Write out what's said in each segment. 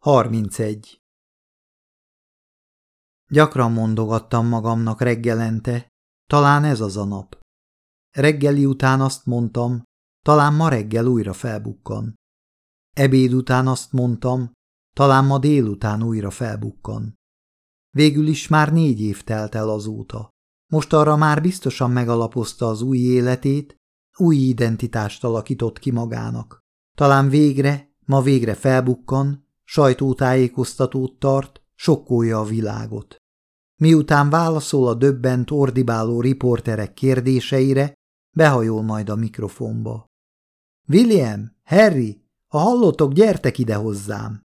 31. Gyakran mondogattam magamnak reggelente, talán ez az a nap. Reggeli után azt mondtam, talán ma reggel újra felbukkan. Ebéd után azt mondtam, talán ma délután újra felbukkan. Végül is már négy év telt el azóta. Most arra már biztosan megalapozta az új életét, új identitást alakított ki magának. Talán végre, ma végre felbukkan, sajtótájékoztatót tart, sokkolja a világot. Miután válaszol a döbbent, ordibáló riporterek kérdéseire, behajol majd a mikrofonba. William, Harry, ha hallotok, gyertek ide hozzám!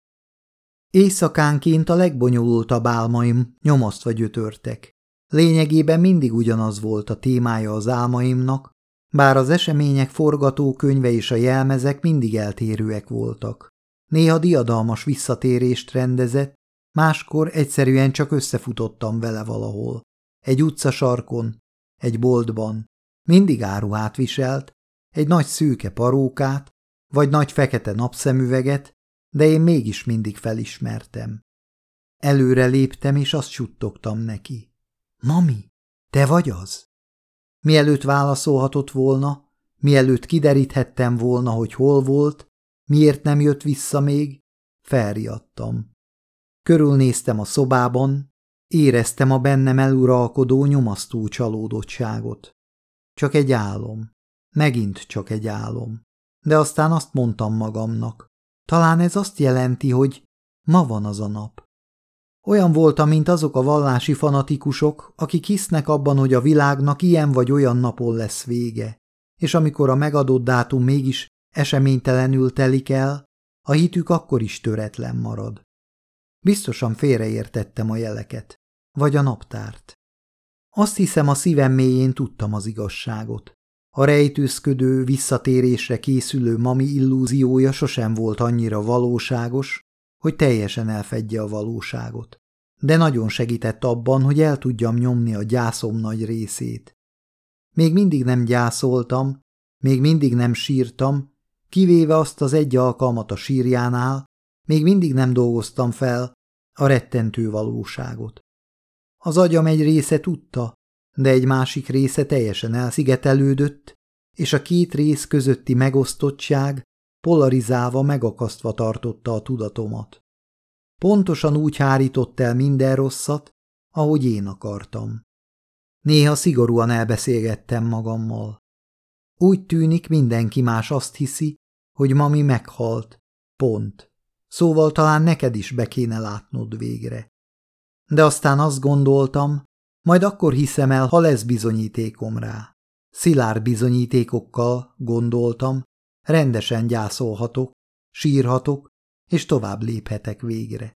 Éjszakánként a legbonyolultabb álmaim nyomasztva gyötörtek. Lényegében mindig ugyanaz volt a témája az álmaimnak, bár az események forgatókönyve és a jelmezek mindig eltérőek voltak. Néha diadalmas visszatérést rendezett, máskor egyszerűen csak összefutottam vele valahol. Egy utcasarkon, egy boltban. Mindig áruhát viselt, egy nagy szőke parókát, vagy nagy fekete napszemüveget, de én mégis mindig felismertem. Előre léptem, és azt suttogtam neki. Mami, te vagy az? Mielőtt válaszolhatott volna, mielőtt kideríthettem volna, hogy hol volt, miért nem jött vissza még, felriadtam. Körülnéztem a szobában, éreztem a bennem eluralkodó nyomasztó csalódottságot. Csak egy álom, megint csak egy álom. De aztán azt mondtam magamnak, talán ez azt jelenti, hogy ma van az a nap. Olyan voltam, mint azok a vallási fanatikusok, akik hisznek abban, hogy a világnak ilyen vagy olyan napon lesz vége, és amikor a megadott dátum mégis eseménytelenül telik el, a hitük akkor is töretlen marad. Biztosan félreértettem a jeleket, vagy a naptárt. Azt hiszem, a szívem mélyén tudtam az igazságot. A rejtőzködő, visszatérésre készülő mami illúziója sosem volt annyira valóságos, hogy teljesen elfedje a valóságot. De nagyon segített abban, hogy el tudjam nyomni a gyászom nagy részét. Még mindig nem gyászoltam, még mindig nem sírtam, kivéve azt az egy alkalmat a sírjánál, még mindig nem dolgoztam fel a rettentő valóságot. Az agyam egy része tudta, de egy másik része teljesen elszigetelődött, és a két rész közötti megosztottság polarizálva megakasztva tartotta a tudatomat. Pontosan úgy hárított el minden rosszat, ahogy én akartam. Néha szigorúan elbeszélgettem magammal. Úgy tűnik, mindenki más azt hiszi, hogy mami meghalt. Pont. Szóval talán neked is be kéne látnod végre. De aztán azt gondoltam, majd akkor hiszem el, ha lesz bizonyítékom rá. Szilárd bizonyítékokkal, gondoltam, rendesen gyászolhatok, sírhatok, és tovább léphetek végre.